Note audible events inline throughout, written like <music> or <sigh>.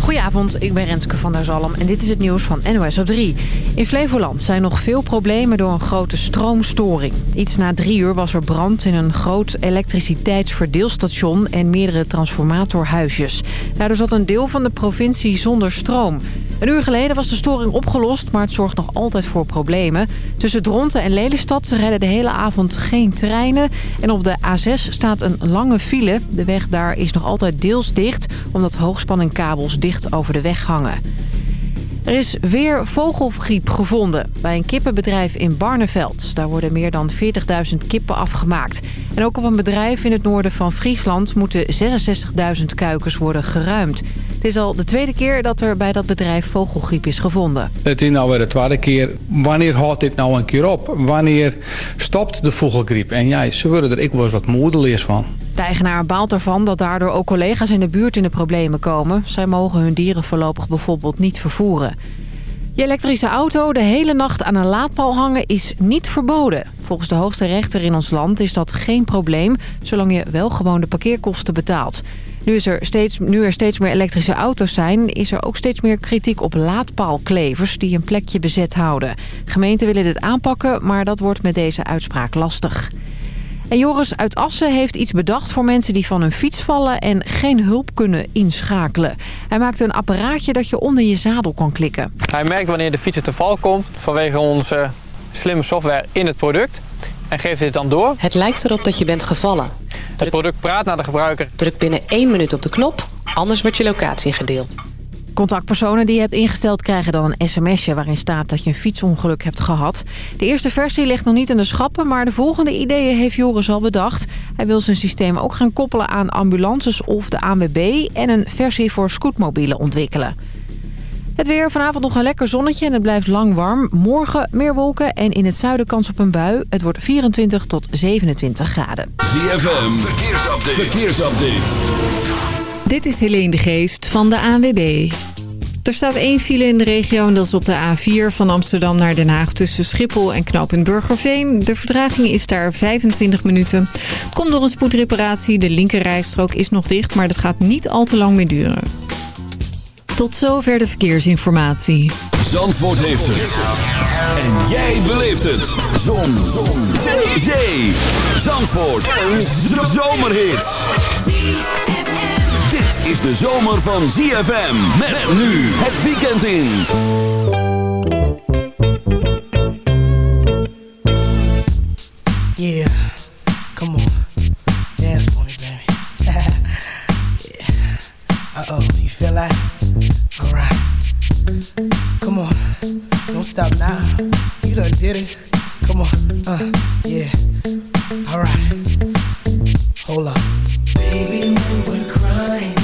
Goedenavond, ik ben Renske van der Zalm en dit is het nieuws van NOS op 3. In Flevoland zijn nog veel problemen door een grote stroomstoring. Iets na drie uur was er brand in een groot elektriciteitsverdeelstation en meerdere transformatorhuisjes. Daardoor zat een deel van de provincie zonder stroom. Een uur geleden was de storing opgelost, maar het zorgt nog altijd voor problemen. Tussen Dronten en Lelystad rijden de hele avond geen treinen. En op de A6 staat een lange file. De weg daar is nog altijd deels dicht, omdat hoogspanningkabels dicht over de weg hangen. Er is weer vogelgriep gevonden bij een kippenbedrijf in Barneveld. Daar worden meer dan 40.000 kippen afgemaakt. En ook op een bedrijf in het noorden van Friesland moeten 66.000 kuikens worden geruimd. Het is al de tweede keer dat er bij dat bedrijf vogelgriep is gevonden. Het is nou weer de tweede keer. Wanneer houdt dit nou een keer op? Wanneer stopt de vogelgriep? En ja, ze worden er ik eens wat moedeleers van. De eigenaar baalt ervan dat daardoor ook collega's in de buurt in de problemen komen. Zij mogen hun dieren voorlopig bijvoorbeeld niet vervoeren. Je elektrische auto de hele nacht aan een laadpaal hangen is niet verboden. Volgens de hoogste rechter in ons land is dat geen probleem... zolang je wel gewoon de parkeerkosten betaalt. Nu, is er steeds, nu er steeds meer elektrische auto's zijn... is er ook steeds meer kritiek op laadpaalklevers die een plekje bezet houden. Gemeenten willen dit aanpakken, maar dat wordt met deze uitspraak lastig. En Joris uit Assen heeft iets bedacht voor mensen die van hun fiets vallen en geen hulp kunnen inschakelen. Hij maakte een apparaatje dat je onder je zadel kan klikken. Hij merkt wanneer de fietser te val komt vanwege onze slimme software in het product en geeft dit dan door. Het lijkt erop dat je bent gevallen. Het product praat naar de gebruiker. Druk binnen één minuut op de knop, anders wordt je locatie gedeeld. Contactpersonen die je hebt ingesteld krijgen dan een sms'je waarin staat dat je een fietsongeluk hebt gehad. De eerste versie ligt nog niet in de schappen, maar de volgende ideeën heeft Joris al bedacht. Hij wil zijn systeem ook gaan koppelen aan ambulances of de ANWB en een versie voor scootmobielen ontwikkelen. Het weer, vanavond nog een lekker zonnetje en het blijft lang warm. Morgen meer wolken en in het zuiden kans op een bui. Het wordt 24 tot 27 graden. ZFM, verkeersupdate. verkeersupdate. Dit is Helene de Geest van de ANWB. Er staat één file in de regio en dat is op de A4 van Amsterdam naar Den Haag... tussen Schiphol en Knoop in Burgerveen. De verdraging is daar 25 minuten. Het komt door een spoedreparatie. De linkerrijstrook is nog dicht, maar dat gaat niet al te lang meer duren. Tot zover de verkeersinformatie. Zandvoort heeft het. En jij beleeft het. Zon. Zon. Zee. Zee. Zandvoort. Een zomerhit. Dit is de zomer van ZFM. Met nu het weekend in. Yeah, come on. Dance for me, baby. <laughs> yeah. Uh-oh, you feel that? Come on. Don't stop now. You done did it. Come on. Uh, yeah. Alright. Hold up. Baby, when we're crying,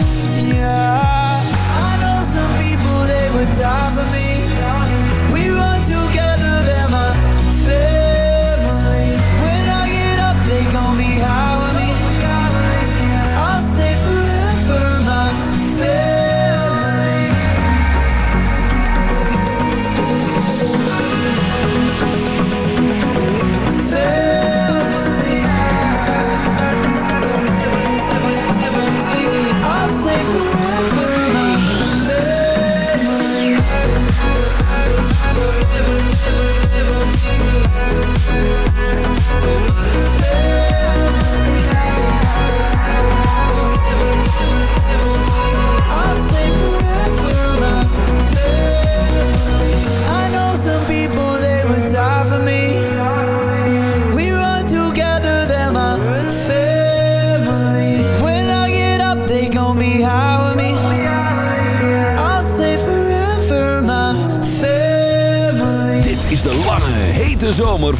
die for me.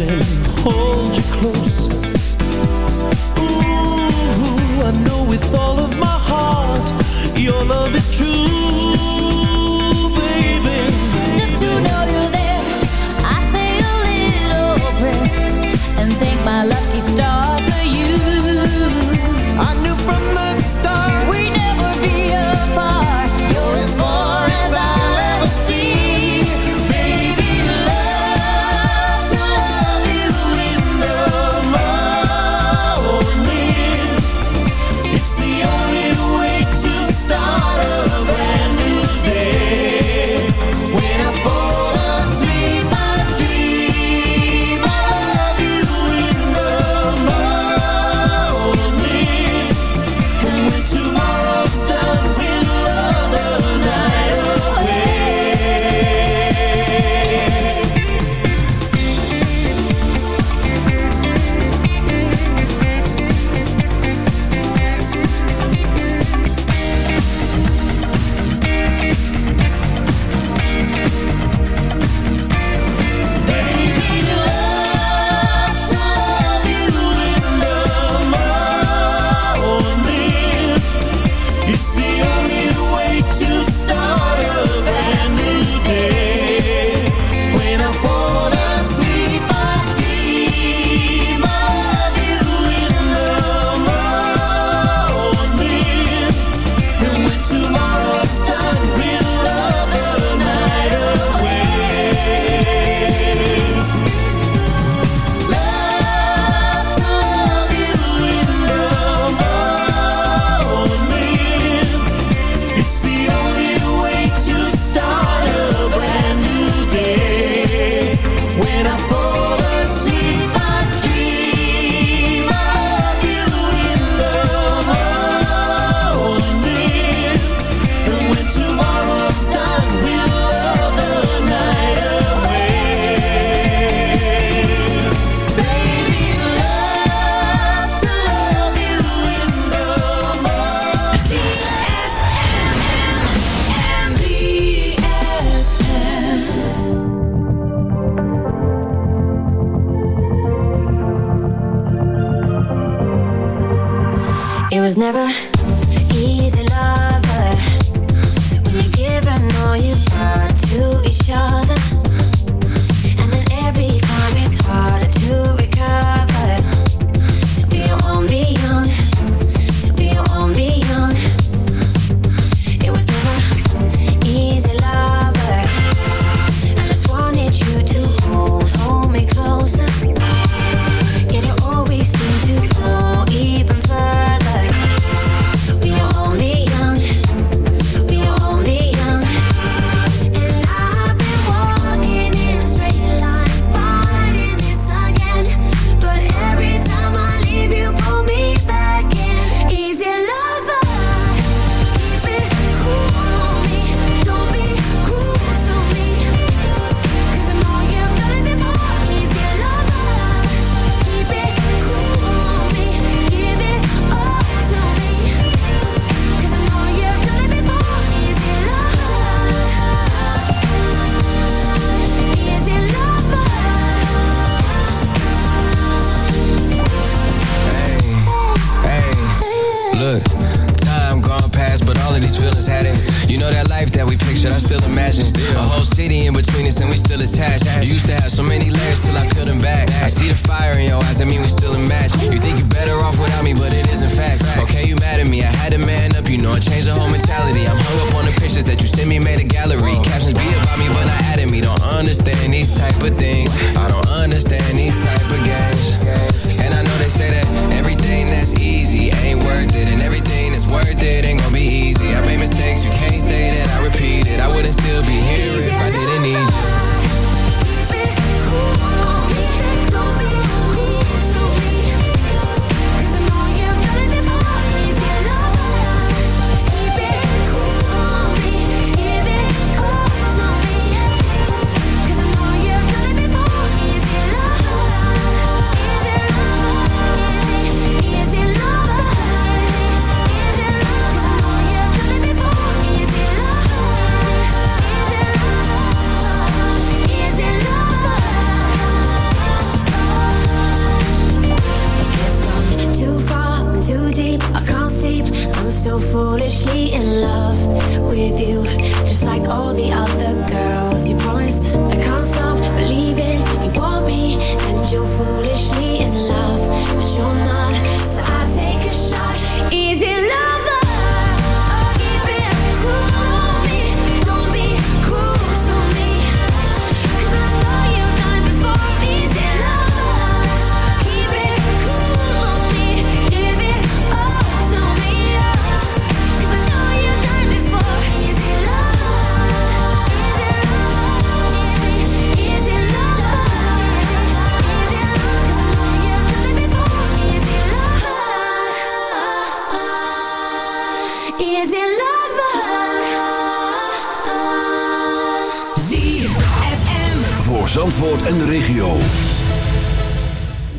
Arms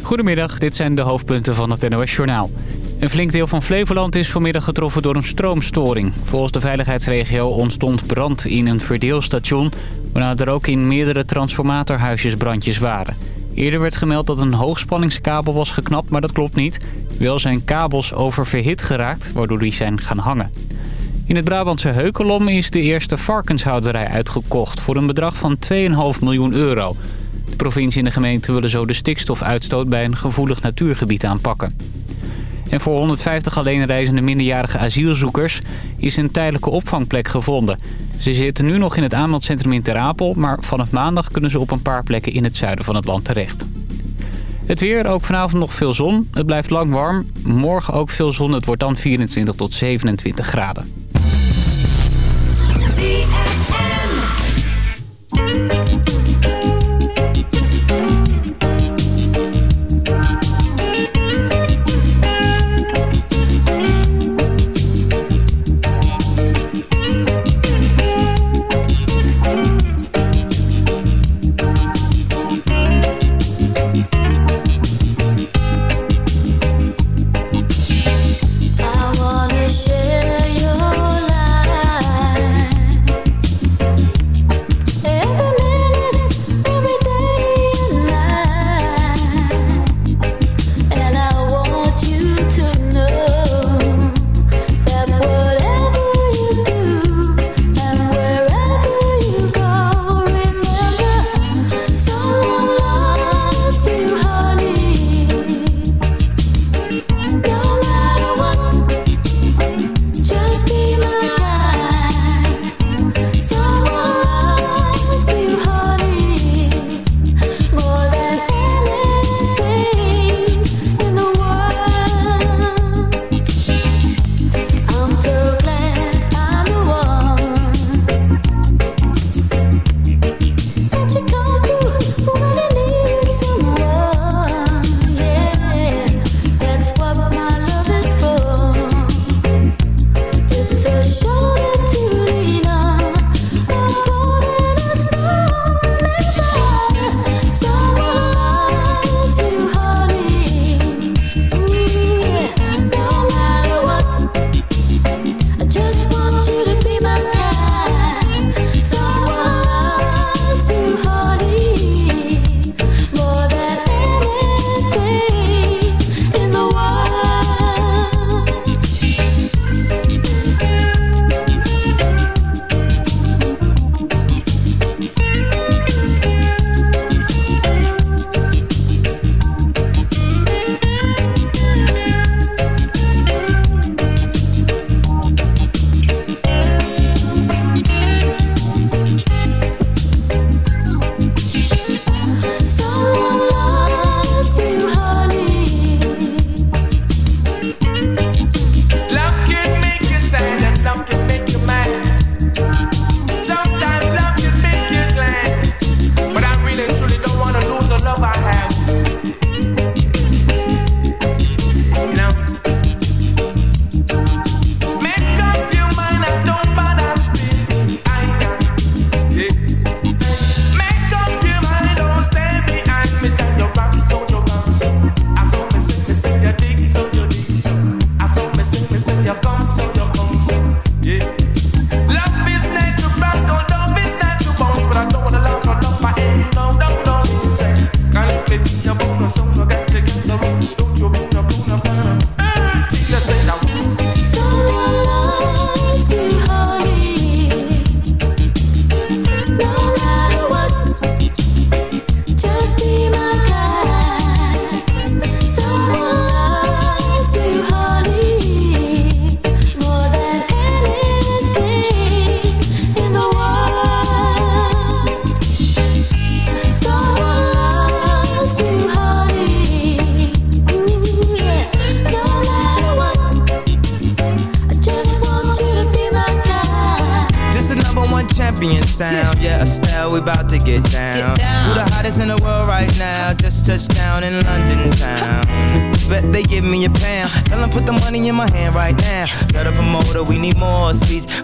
Goedemiddag, dit zijn de hoofdpunten van het NOS-journaal. Een flink deel van Flevoland is vanmiddag getroffen door een stroomstoring. Volgens de veiligheidsregio ontstond brand in een verdeelstation... waarna er ook in meerdere transformatorhuisjes brandjes waren. Eerder werd gemeld dat een hoogspanningskabel was geknapt, maar dat klopt niet. Wel zijn kabels oververhit geraakt, waardoor die zijn gaan hangen. In het Brabantse Heukelom is de eerste varkenshouderij uitgekocht... voor een bedrag van 2,5 miljoen euro. Provincie en de gemeente willen zo de stikstofuitstoot... bij een gevoelig natuurgebied aanpakken. En voor 150 alleenreizende minderjarige asielzoekers... is een tijdelijke opvangplek gevonden. Ze zitten nu nog in het aanmeldcentrum in Ter Apel... maar vanaf maandag kunnen ze op een paar plekken in het zuiden van het land terecht. Het weer, ook vanavond nog veel zon. Het blijft lang warm. Morgen ook veel zon. Het wordt dan 24 tot 27 graden.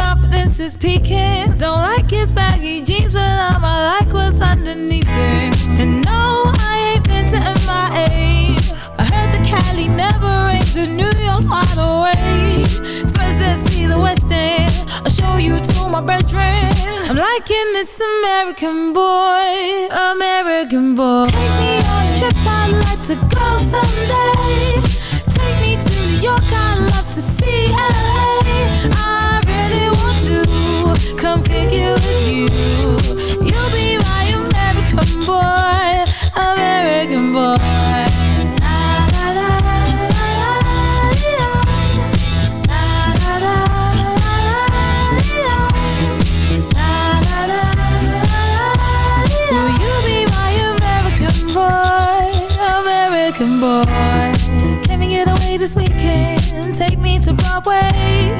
confidence is peaking. Don't like his baggy jeans, but I'ma like what's underneath it. And no, I ain't been to MIA. I heard the Cali never rains, and New York's wide awake. First, let's see the West End. I'll show you to my bedroom. I'm liking this American boy, American boy. Take me on a trip, I'd like to go someday. Take me to New York, I'd come pick you with you. You'll be my American boy, American boy. Boy? Can we get away this weekend? Take me to Broadway.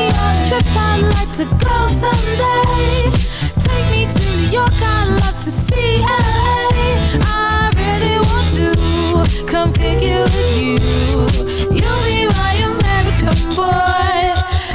Trip, I'd like to go someday. Take me to New York, I'd love to see LA.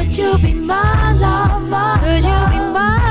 Would you be my lover? Would you be mine?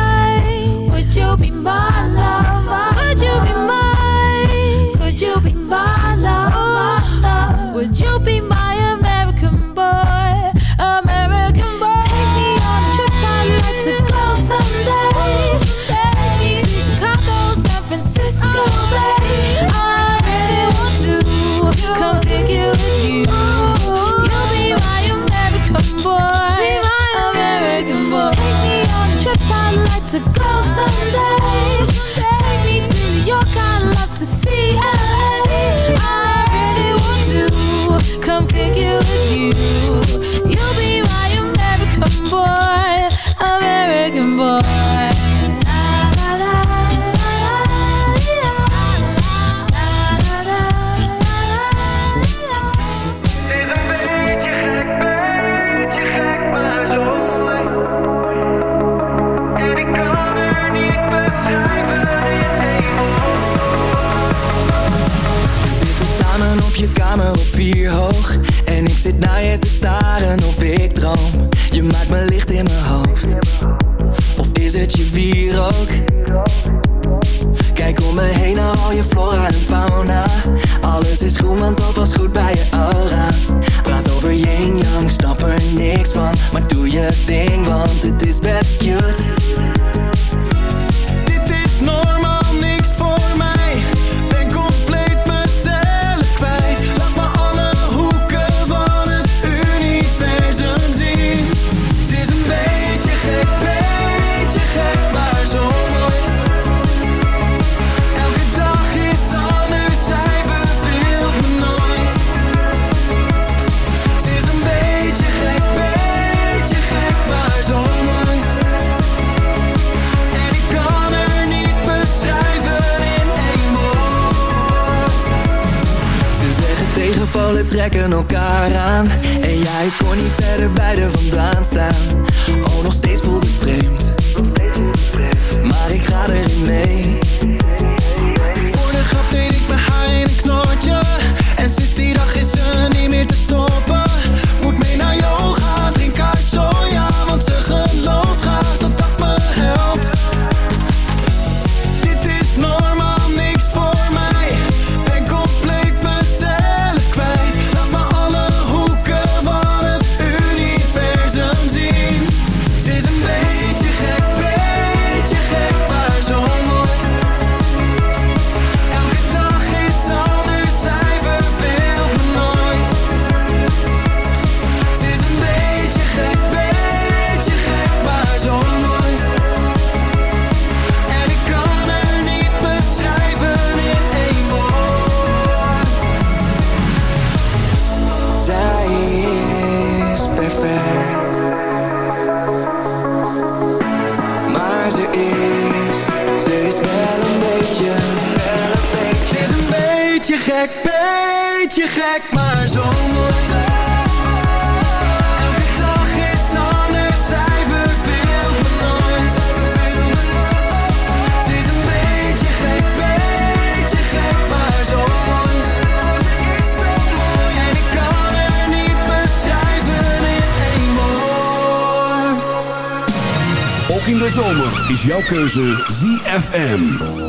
jouw keuze ZFM.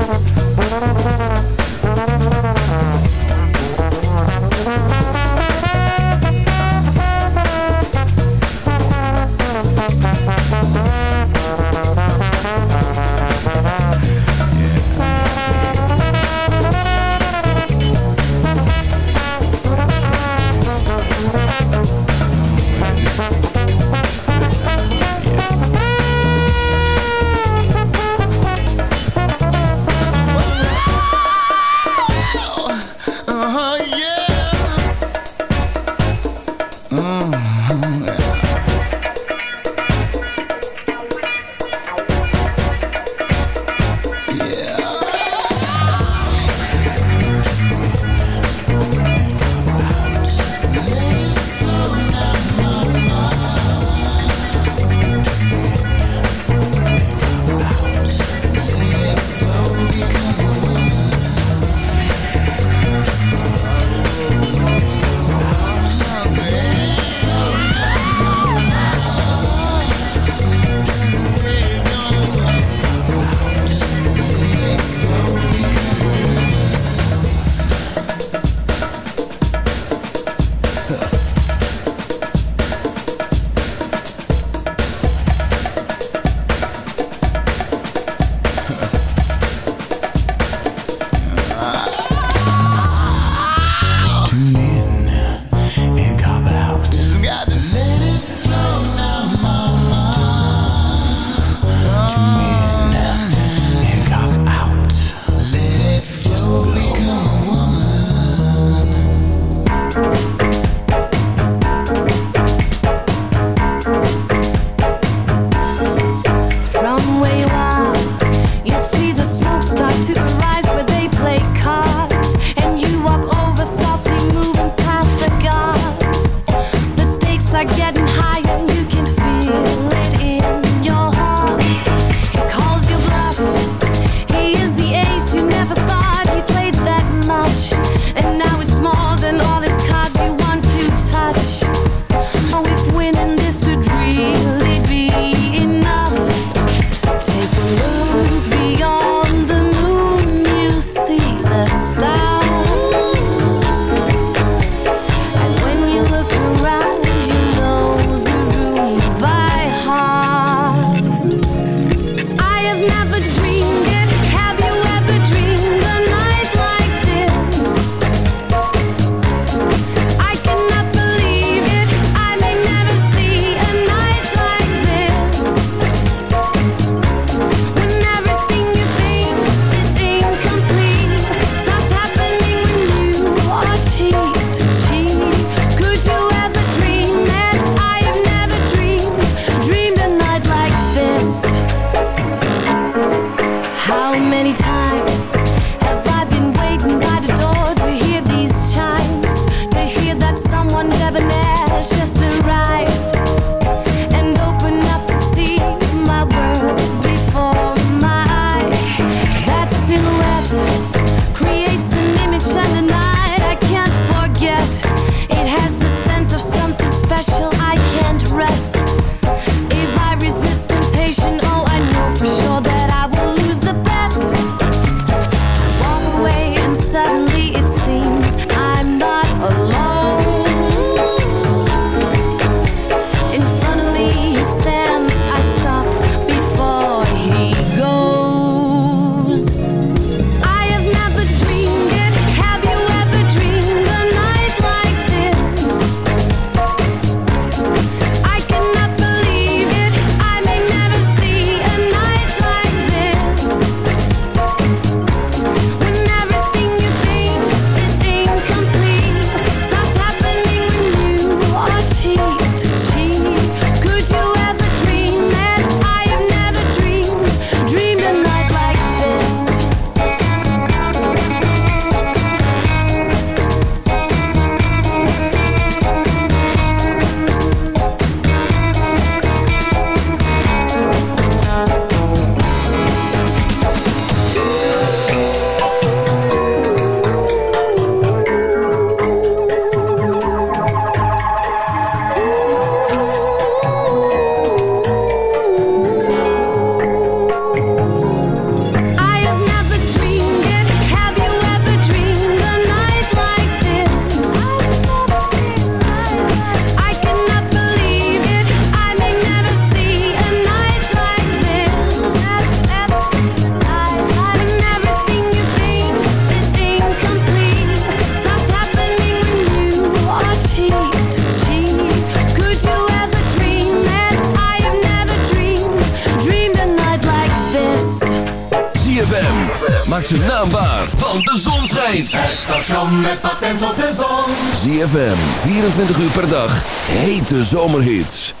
hete zomerhits.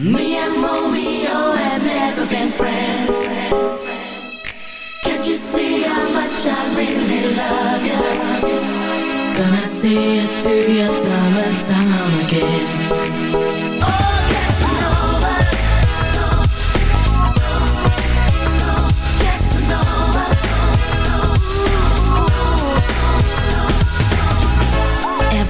Me and Romeo have never been friends. Can't you see how much I really love you? Gonna see you through your time and time again.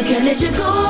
I can let you go.